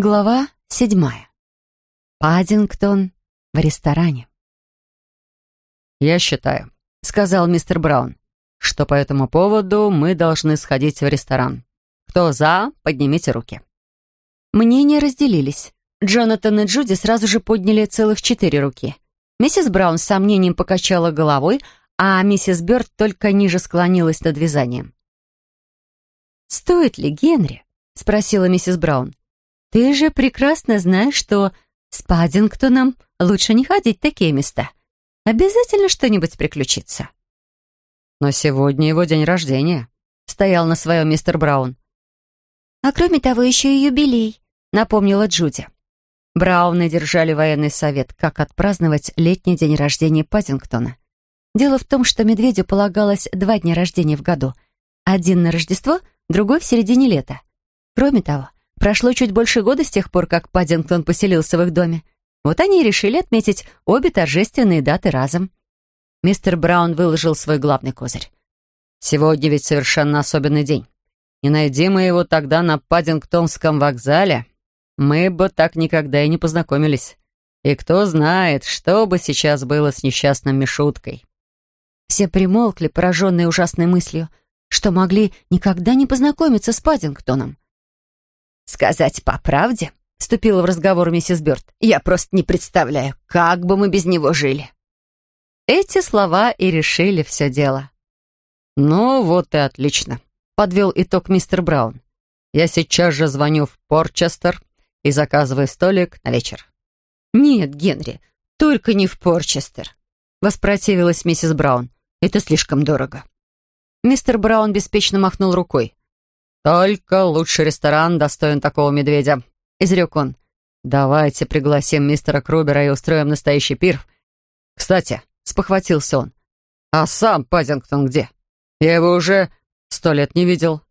Глава седьмая. Паддингтон в ресторане. «Я считаю», — сказал мистер Браун, «что по этому поводу мы должны сходить в ресторан. Кто за, поднимите руки». Мнения разделились. Джонатан и Джуди сразу же подняли целых четыре руки. Миссис Браун с сомнением покачала головой, а миссис Бёрд только ниже склонилась над вязанием. «Стоит ли, Генри?» — спросила миссис Браун. Ты же прекрасно знаешь, что с Паддингтоном лучше не ходить в такие места. Обязательно что-нибудь приключится. Но сегодня его день рождения. Стоял на своем мистер Браун. А кроме того, еще и юбилей, напомнила Джуди. Брауны держали военный совет, как отпраздновать летний день рождения Паддингтона. Дело в том, что медведю полагалось два дня рождения в году. Один на Рождество, другой в середине лета. Кроме того, Прошло чуть больше года с тех пор, как Паддингтон поселился в их доме. Вот они и решили отметить обе торжественные даты разом. Мистер Браун выложил свой главный козырь. «Сегодня ведь совершенно особенный день. Не найди мы его тогда на Паддингтонском вокзале, мы бы так никогда и не познакомились. И кто знает, что бы сейчас было с несчастным Мишуткой». Все примолкли, пораженные ужасной мыслью, что могли никогда не познакомиться с Паддингтоном. «Сказать по правде», — вступила в разговор миссис Бёрд, «я просто не представляю, как бы мы без него жили». Эти слова и решили все дело. «Ну вот и отлично», — подвел итог мистер Браун. «Я сейчас же звоню в Порчестер и заказываю столик на вечер». «Нет, Генри, только не в Порчестер», — воспротивилась миссис Браун. «Это слишком дорого». Мистер Браун беспечно махнул рукой. «Только лучший ресторан достоин такого медведя», — изрек он. «Давайте пригласим мистера Крубера и устроим настоящий пир. Кстати, — спохватился он, — а сам Паддингтон где? Я его уже сто лет не видел».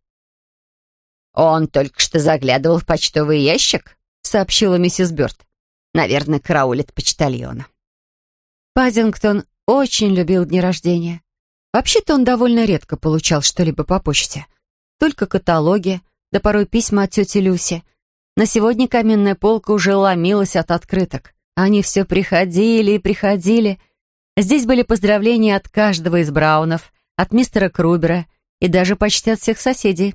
«Он только что заглядывал в почтовый ящик», — сообщила миссис Бёрд. «Наверное, караулит почтальона». Паддингтон очень любил дни рождения. Вообще-то он довольно редко получал что-либо по почте — только каталоги, да порой письма от тети Люси. На сегодня каменная полка уже ломилась от открыток. Они все приходили и приходили. Здесь были поздравления от каждого из Браунов, от мистера Крубера и даже почти от всех соседей.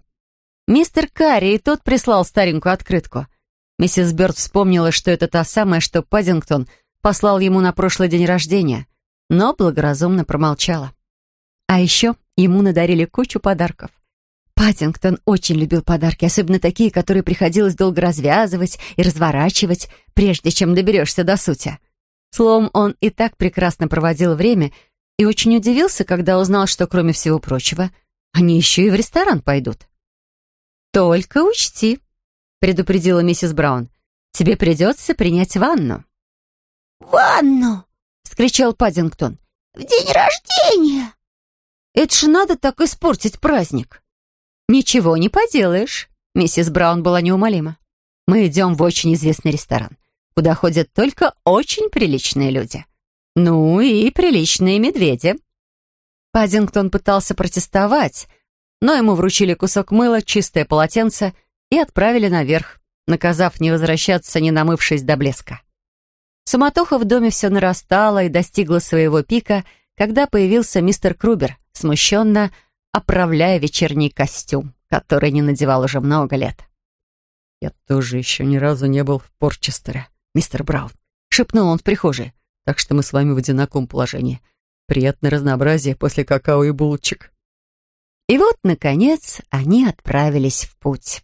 Мистер Карри и тот прислал старенькую открытку. Миссис Бёрд вспомнила, что это та самая, что Паддингтон послал ему на прошлый день рождения, но благоразумно промолчала. А еще ему надарили кучу подарков. Паттингтон очень любил подарки, особенно такие, которые приходилось долго развязывать и разворачивать, прежде чем доберешься до сути. Словом, он и так прекрасно проводил время и очень удивился, когда узнал, что, кроме всего прочего, они еще и в ресторан пойдут. «Только учти», — предупредила миссис Браун, «тебе придется принять ванну». «Ванну!» — вскричал Паддингтон. «В день рождения!» «Это же надо так испортить праздник!» «Ничего не поделаешь», — миссис Браун была неумолима. «Мы идем в очень известный ресторан, куда ходят только очень приличные люди. Ну и приличные медведи». Паддингтон пытался протестовать, но ему вручили кусок мыла, чистое полотенце и отправили наверх, наказав не возвращаться, не намывшись до блеска. Суматоха в доме все нарастала и достигла своего пика, когда появился мистер Крубер, смущенно оправляя вечерний костюм, который не надевал уже много лет. «Я тоже еще ни разу не был в Порчестере, мистер Браун», — шепнул он в прихожей. «Так что мы с вами в одинаковом положении. Приятное разнообразие после какао и булочек». И вот, наконец, они отправились в путь.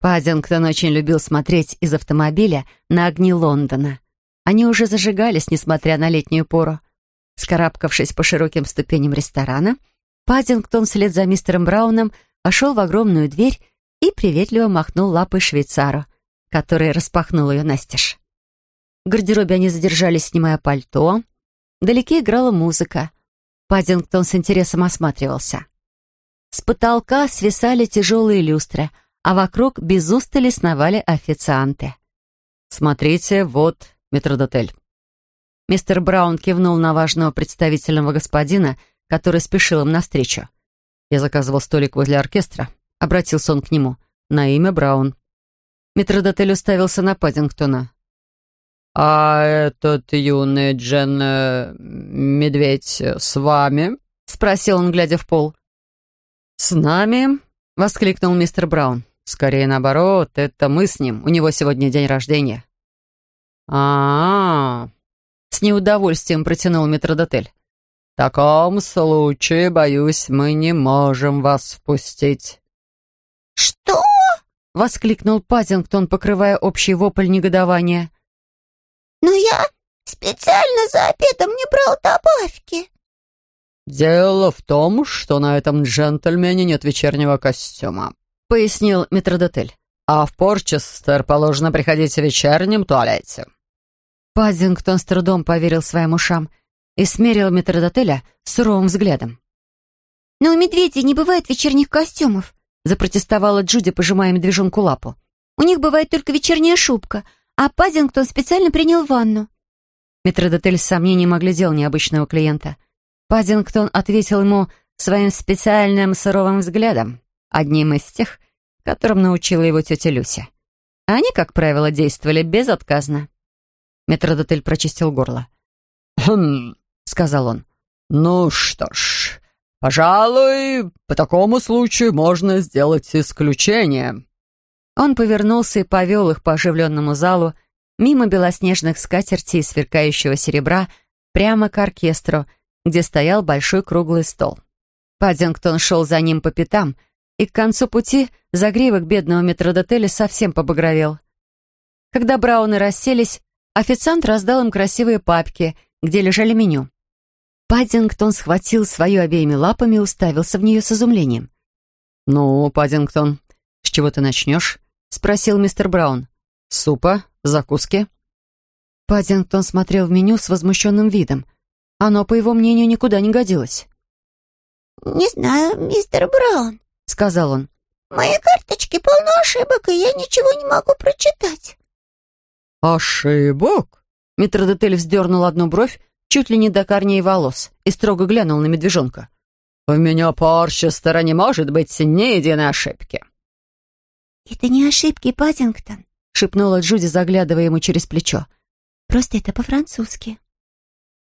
Паддингтон очень любил смотреть из автомобиля на огни Лондона. Они уже зажигались, несмотря на летнюю пору. Скарабкавшись по широким ступеням ресторана, Паддингтон вслед за мистером Брауном вошел в огромную дверь и приветливо махнул лапой швейцару, который распахнул ее настежь. В гардеробе они задержались, снимая пальто. Вдалеке играла музыка. Паддингтон с интересом осматривался. С потолка свисали тяжелые люстры, а вокруг без устали сновали официанты. «Смотрите, вот метродотель». Мистер Браун кивнул на важного представительного господина — который спешил им навстречу. «Я заказывал столик возле оркестра», — обратился он к нему, — «на имя Браун». Метродотель уставился на Паддингтона. «А этот юный Джен... Э, медведь с вами?» — спросил он, глядя в пол. «С нами?» — воскликнул мистер Браун. «Скорее наоборот, это мы с ним. У него сегодня день рождения». А, -а, -а с неудовольствием протянул метродотель. «В таком случае, боюсь, мы не можем вас впустить». «Что?» — воскликнул Пазингтон, покрывая общий вопль негодования. «Но я специально за обедом не брал добавки». «Дело в том, что на этом джентльмене нет вечернего костюма», — пояснил метродотель. «А в Порчестер положено приходить в вечернем туалете». Пазингтон с трудом поверил своим ушам и смерил метродотеля суровым взглядом. «Но у медведей не бывает вечерних костюмов», — запротестовала Джуди, пожимая медвежонку лапу. «У них бывает только вечерняя шубка, а Пазингтон специально принял ванну». Метродотель с сомнением оглядел необычного клиента. Пазингтон ответил ему своим специальным суровым взглядом, одним из тех, которым научила его тетя Люся. Они, как правило, действовали безотказно. Метродотель прочистил горло. «Хм», — сказал он. «Ну что ж, пожалуй, по такому случаю можно сделать исключение». Он повернулся и повел их по оживленному залу, мимо белоснежных скатертей и сверкающего серебра, прямо к оркестру, где стоял большой круглый стол. Паддингтон шел за ним по пятам, и к концу пути загривок бедного метродотеля совсем побагровел. Когда брауны расселись, Официант раздал им красивые папки, где лежали меню. Паддингтон схватил свою обеими лапами и уставился в нее с изумлением. «Ну, Паддингтон, с чего ты начнешь?» — спросил мистер Браун. «Супа? Закуски?» Паддингтон смотрел в меню с возмущенным видом. Оно, по его мнению, никуда не годилось. «Не знаю, мистер Браун», — сказал он. «Мои карточки полны ошибок, и я ничего не могу прочитать». «Ошибок?» Метродотель вздернул одну бровь чуть ли не до корней волос и строго глянул на медвежонка. «У меня Порчестера не может быть ни единой ошибки». «Это не ошибки, Паддингтон», — шепнула Джуди, заглядывая ему через плечо. «Просто это по-французски».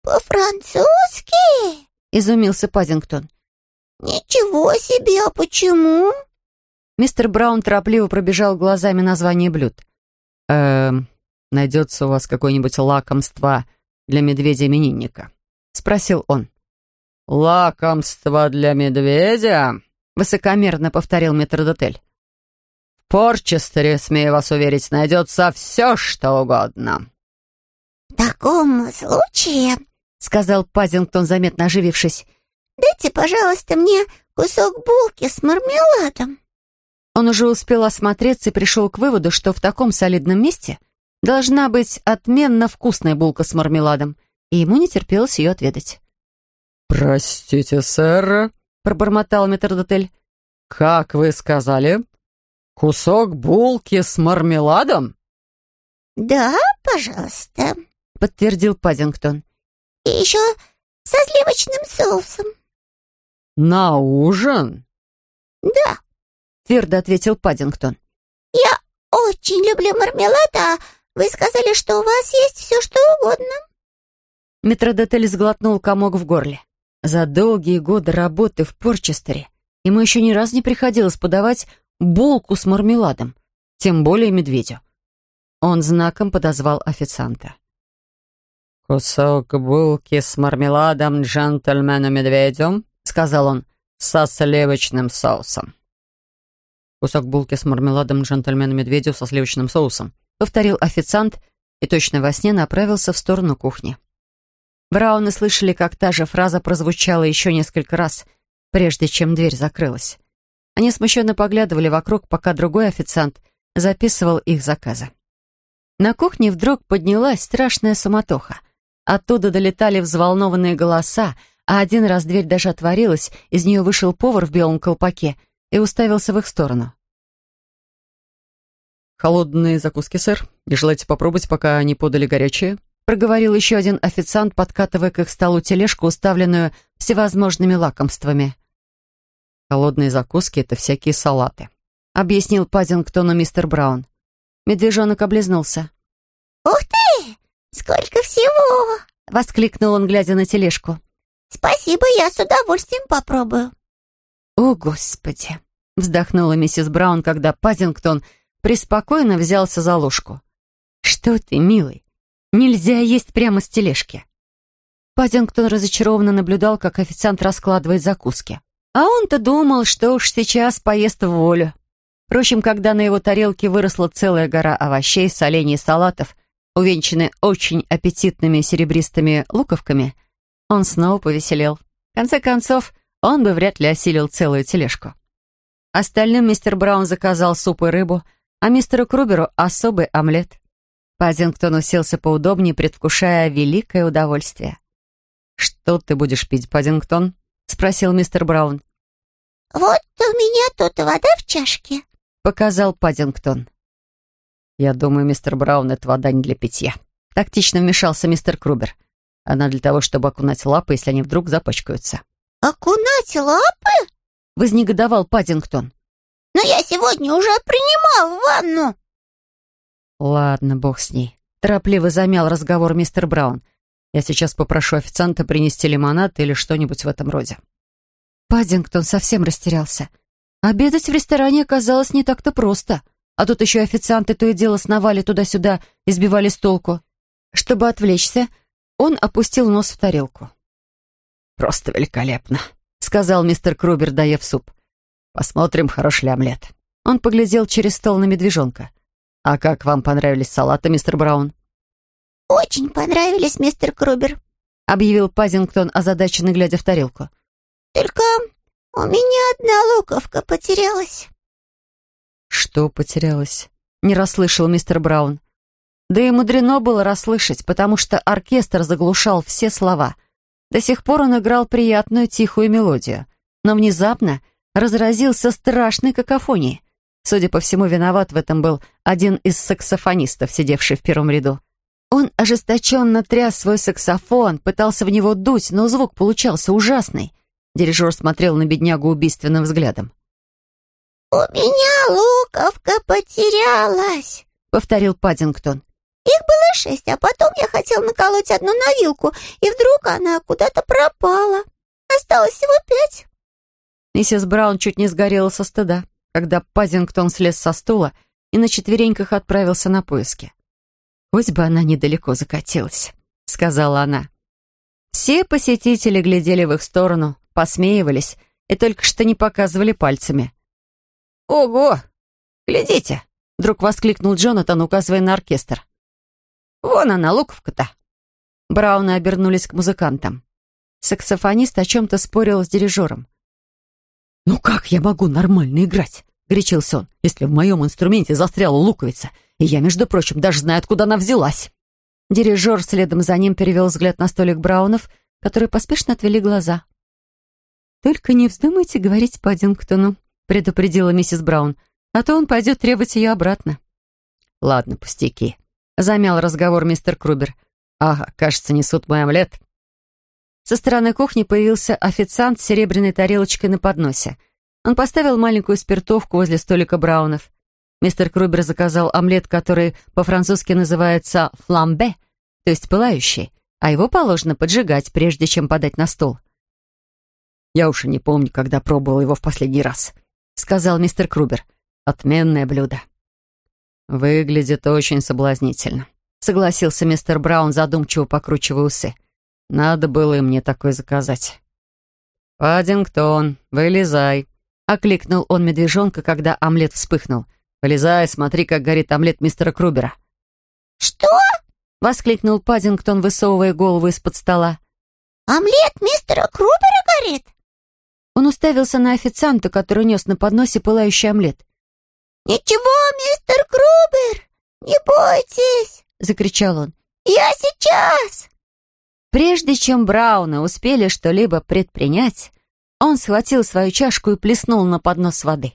«По-французски?» — изумился Паддингтон. «Ничего себе, а почему?» Мистер Браун торопливо пробежал глазами название блюд. «Эм, найдется у вас какое-нибудь лакомство для медведя-именинника?» — спросил он. «Лакомство для медведя?» — высокомерно повторил метрдотель. «В Порчестере, смею вас уверить, найдется все, что угодно». «В таком случае», — сказал Пазингтон, заметно оживившись, «дайте, пожалуйста, мне кусок булки с мармеладом». Он уже успел осмотреться и пришел к выводу, что в таком солидном месте Должна быть отменно вкусная булка с мармеладом, и ему не терпелось ее отведать. «Простите, сэр», — пробормотал метрдотель. «Как вы сказали? Кусок булки с мармеладом?» «Да, пожалуйста», — подтвердил Паддингтон. «И еще со сливочным соусом». «На ужин?» «Да», — твердо ответил Паддингтон. «Я очень люблю мармелад, а вы сказали, что у вас есть все, что угодно». Метродотель сглотнул комок в горле. За долгие годы работы в Порчестере ему еще ни разу не приходилось подавать булку с мармеладом, тем более медведю. Он знаком подозвал официанта. «Кусок булки с мармеладом джентльмену-медведю», — сказал он, — «со сливочным соусом». Кусок булки с мармеладом джентльмену-медведю со сливочным соусом повторил официант и точно во сне направился в сторону кухни. Брауны слышали, как та же фраза прозвучала еще несколько раз, прежде чем дверь закрылась. Они смущенно поглядывали вокруг, пока другой официант записывал их заказы. На кухне вдруг поднялась страшная суматоха. Оттуда долетали взволнованные голоса, а один раз дверь даже отворилась, из нее вышел повар в белом колпаке и уставился в их сторону. «Холодные закуски, сэр. Не желаете попробовать, пока не подали горячие?» Проговорил еще один официант, подкатывая к их столу тележку, уставленную всевозможными лакомствами. «Холодные закуски — это всякие салаты», — объяснил Паддингтону мистер Браун. Медвежонок облизнулся. «Ух ты! Сколько всего!» — воскликнул он, глядя на тележку. «Спасибо, я с удовольствием попробую». «О, Господи!» — вздохнула миссис Браун, когда Паддингтон преспокойно взялся за ложку. «Что ты, милый? Нельзя есть прямо с тележки». Паддингтон разочарованно наблюдал, как официант раскладывает закуски. А он-то думал, что уж сейчас поест в волю. Впрочем, когда на его тарелке выросла целая гора овощей, солений и салатов, увенчанные очень аппетитными серебристыми луковками, он снова повеселел. В конце концов, он бы вряд ли осилил целую тележку. Остальным мистер Браун заказал суп и рыбу, а мистеру Круберу — особый омлет. Пазингтон уселся поудобнее, предвкушая великое удовольствие. «Что ты будешь пить, Паддингтон?» — спросил мистер Браун. «Вот у меня тут вода в чашке», показал Паддингтон. «Я думаю, мистер Браун, это вода не для питья». Тактично вмешался мистер Крубер. Она для того, чтобы окунать лапы, если они вдруг запачкаются. «Окунать лапы?» — вознегодовал Паддингтон. «Но я сегодня уже принимал ванну». «Ладно, бог с ней», — торопливо замял разговор мистер Браун. «Я сейчас попрошу официанта принести лимонад или что-нибудь в этом роде». Паддингтон совсем растерялся. Обедать в ресторане оказалось не так-то просто. А тут еще официанты то и дело сновали туда-сюда и сбивали с толку. Чтобы отвлечься, он опустил нос в тарелку. «Просто великолепно», — сказал мистер Крубер, доев суп. «Посмотрим, хорош ли омлет». Он поглядел через стол на медвежонка. «А как вам понравились салаты, мистер Браун?» «Очень понравились, мистер Крубер», — объявил Пазингтон, озадаченно глядя в тарелку. «Только «У меня одна луковка потерялась». «Что потерялась?» — не расслышал мистер Браун. Да и мудрено было расслышать, потому что оркестр заглушал все слова. До сих пор он играл приятную тихую мелодию, но внезапно разразился страшной какофонией. Судя по всему, виноват в этом был один из саксофонистов, сидевший в первом ряду. Он ожесточенно тряс свой саксофон, пытался в него дуть, но звук получался ужасный — Дирижер смотрел на беднягу убийственным взглядом. «У меня луковка потерялась», — повторил Паддингтон. «Их было шесть, а потом я хотел наколоть одну на вилку, и вдруг она куда-то пропала. Осталось всего пять». Миссис Браун чуть не сгорела со стыда, когда Паддингтон слез со стула и на четвереньках отправился на поиски. «Хоть бы она недалеко закатилась», — сказала она. Все посетители глядели в их сторону, посмеивались и только что не показывали пальцами. «Ого! Глядите!» — вдруг воскликнул Джонатан, указывая на оркестр. «Вон она, луковка-то!» Брауны обернулись к музыкантам. Саксофонист о чем-то спорил с дирижером. «Ну как я могу нормально играть?» — горячился он. «Если в моем инструменте застряла луковица, и я, между прочим, даже знаю, откуда она взялась». Дирижер следом за ним перевел взгляд на столик Браунов, которые поспешно отвели глаза. «Только не вздумайте говорить Паддингтону», — предупредила миссис Браун, «а то он пойдет требовать ее обратно». «Ладно, пустяки», — замял разговор мистер Крубер. «Ага, кажется, несут мой омлет». Со стороны кухни появился официант с серебряной тарелочкой на подносе. Он поставил маленькую спиртовку возле столика Браунов. Мистер Крубер заказал омлет, который по-французски называется «фламбе», то есть пылающий, а его положено поджигать, прежде чем подать на стол. Я уж и не помню, когда пробовал его в последний раз», — сказал мистер Крубер. «Отменное блюдо». «Выглядит очень соблазнительно», — согласился мистер Браун, задумчиво покручивая усы. «Надо было и мне такой заказать». «Паддингтон, вылезай», — окликнул он медвежонка, когда омлет вспыхнул. «Вылезай, смотри, как горит омлет мистера Крубера». «Что?» — воскликнул Паддингтон, высовывая голову из-под стола. «Омлет мистера Крубера горит?» Он уставился на официанта, который нес на подносе пылающий омлет. «Ничего, мистер Крубер, не бойтесь!» — закричал он. «Я сейчас!» Прежде чем Брауна успели что-либо предпринять, он схватил свою чашку и плеснул на поднос воды.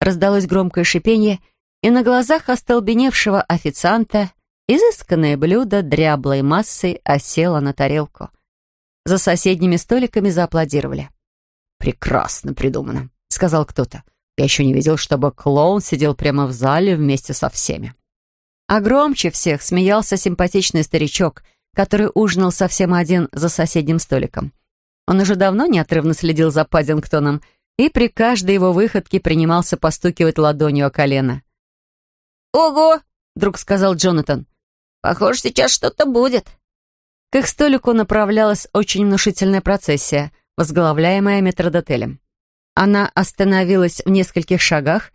Раздалось громкое шипение, и на глазах остолбеневшего официанта изысканное блюдо дряблой массой осело на тарелку. За соседними столиками зааплодировали. «Прекрасно придумано», — сказал кто-то. «Я еще не видел, чтобы клоун сидел прямо в зале вместе со всеми». А громче всех смеялся симпатичный старичок, который ужинал совсем один за соседним столиком. Он уже давно неотрывно следил за Паддингтоном и при каждой его выходке принимался постукивать ладонью о колено. «Ого!» — вдруг сказал Джонатан. «Похоже, сейчас что-то будет». К их столику направлялась очень внушительная процессия, возглавляемая метродотелем. Она остановилась в нескольких шагах,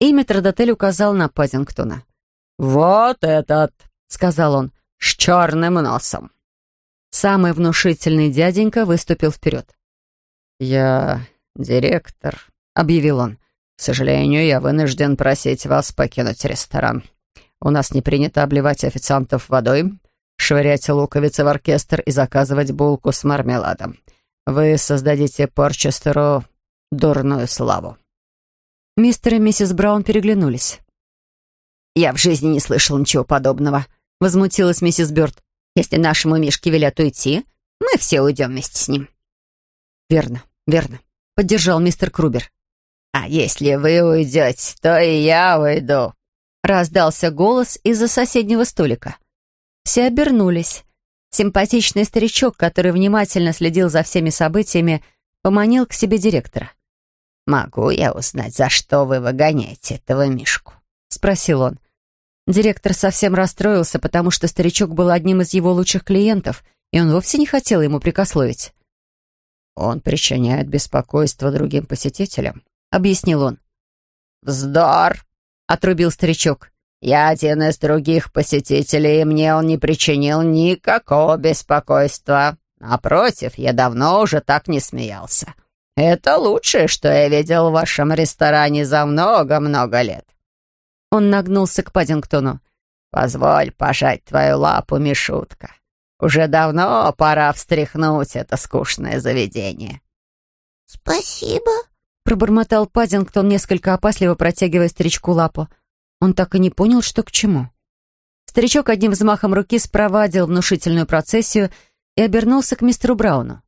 и метродотель указал на Паддингтона. «Вот этот!» — сказал он, — «с черным носом». Самый внушительный дяденька выступил вперед. «Я директор», — объявил он. «К сожалению, я вынужден просить вас покинуть ресторан. У нас не принято обливать официантов водой, швырять луковицы в оркестр и заказывать булку с мармеладом. Вы создадите Порчестеру дурную славу». Мистер и миссис Браун переглянулись. «Я в жизни не слышал ничего подобного», — возмутилась миссис Бёрд. «Если нашему Мишке велят уйти, мы все уйдем вместе с ним». «Верно, верно», — поддержал мистер Крубер. «А если вы уйдете, то и я уйду», — раздался голос из-за соседнего столика. Все обернулись. Симпатичный старичок, который внимательно следил за всеми событиями, поманил к себе директора. «Могу я узнать, за что вы выгоняете этого Мишку?» — спросил он. Директор совсем расстроился, потому что старичок был одним из его лучших клиентов, и он вовсе не хотел ему прикословить. «Он причиняет беспокойство другим посетителям», — объяснил он. «Вздор!» — отрубил старичок. «Я один из других посетителей, и мне он не причинил никакого беспокойства. Напротив, я давно уже так не смеялся. Это лучшее, что я видел в вашем ресторане за много-много лет». Он нагнулся к Паддингтону. «Позволь пожать твою лапу, Мишутка. Уже давно пора встряхнуть это скучное заведение». «Спасибо», — пробормотал Паддингтон, несколько опасливо протягивая старичку лапу. Он так и не понял, что к чему. Старичок одним взмахом руки спровадил внушительную процессию и обернулся к мистеру Брауну.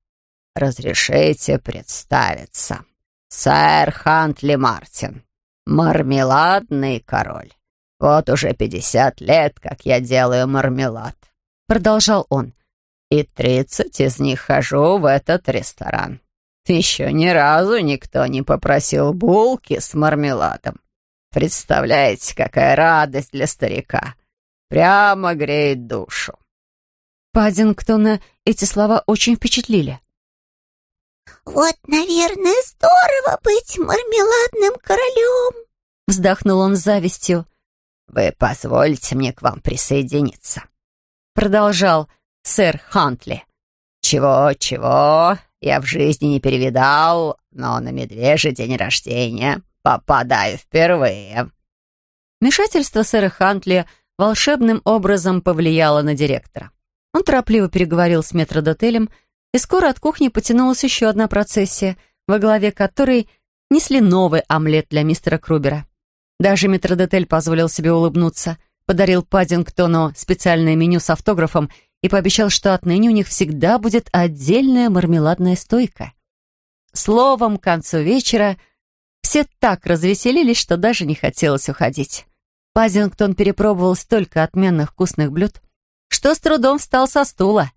«Разрешите представиться. Сэр Хантли Мартин, мармеладный король. Вот уже пятьдесят лет, как я делаю мармелад продолжал он. «И тридцать из них хожу в этот ресторан. Еще ни разу никто не попросил булки с мармеладом. Представляете, какая радость для старика. Прямо греет душу». Паддингтона эти слова очень впечатлили. «Вот, наверное, здорово быть мармеладным королем», — вздохнул он с завистью. «Вы позволите мне к вам присоединиться?» продолжал сэр Хантли. «Чего-чего я в жизни не перевидал, но на медвежий день рождения попадаю впервые». Вмешательство сэра Хантли волшебным образом повлияло на директора. Он торопливо переговорил с метродотелем, и скоро от кухни потянулась еще одна процессия, во главе которой несли новый омлет для мистера Крубера. Даже метродотель позволил себе улыбнуться — подарил Паддингтону специальное меню с автографом и пообещал, что отныне у них всегда будет отдельная мармеладная стойка. Словом, к концу вечера все так развеселились, что даже не хотелось уходить. Паддингтон перепробовал столько отменных вкусных блюд, что с трудом встал со стула.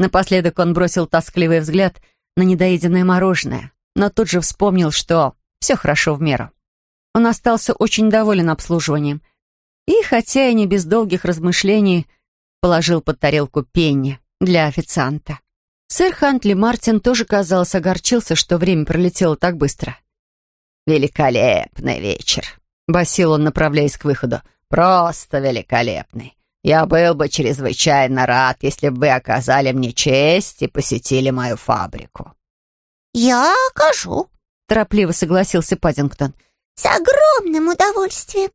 Напоследок он бросил тоскливый взгляд на недоеденное мороженое, но тут же вспомнил, что все хорошо в меру. Он остался очень доволен обслуживанием и, хотя и не без долгих размышлений, положил под тарелку пенни для официанта. Сэр Хантли Мартин тоже, казалось, огорчился, что время пролетело так быстро. «Великолепный вечер», — басил он, направляясь к выходу. «Просто великолепный. Я был бы чрезвычайно рад, если бы вы оказали мне честь и посетили мою фабрику». «Я окажу», — торопливо согласился Паддингтон. «С огромным удовольствием».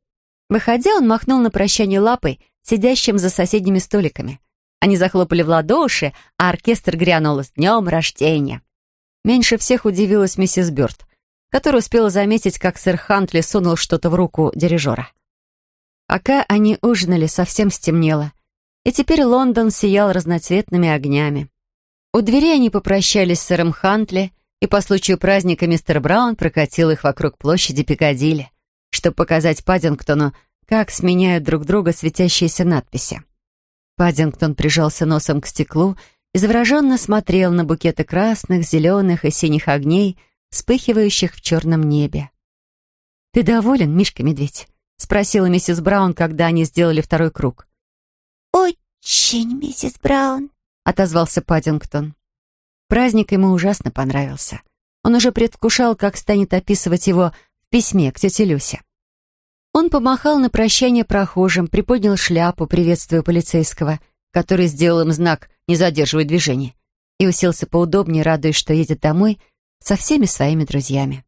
Выходя, он махнул на прощание лапой, сидящим за соседними столиками. Они захлопали в ладоши, а оркестр грянул с днем рождения. Меньше всех удивилась миссис Бёрд, которая успела заметить, как сэр Хантли сунул что-то в руку дирижера. Пока они ужинали, совсем стемнело, и теперь Лондон сиял разноцветными огнями. У двери они попрощались с сэром Хантли, и по случаю праздника мистер Браун прокатил их вокруг площади Пикадилли чтобы показать Паддингтону как сменяют друг друга светящиеся надписи. Паддингтон прижался носом к стеклу и завороженно смотрел на букеты красных, зеленых и синих огней, вспыхивающих в черном небе. «Ты доволен, Мишка-медведь?» — спросила миссис Браун, когда они сделали второй круг. «Очень, миссис Браун», — отозвался Паддингтон. Праздник ему ужасно понравился. Он уже предвкушал, как станет описывать его в письме к тете Люсе. Он помахал на прощание прохожим, приподнял шляпу, приветствуя полицейского, который сделал им знак «Не задерживай движение», и уселся поудобнее, радуясь, что едет домой со всеми своими друзьями.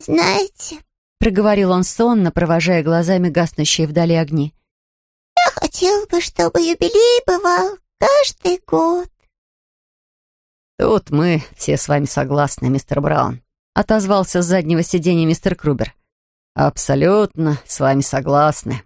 «Знаете, проговорил он сонно, провожая глазами гаснущие вдали огни. «Я хотел бы, чтобы юбилей бывал каждый год». «Тут мы все с вами согласны, мистер Браун», — отозвался с заднего сиденья мистер Крубер. «Абсолютно с вами согласны».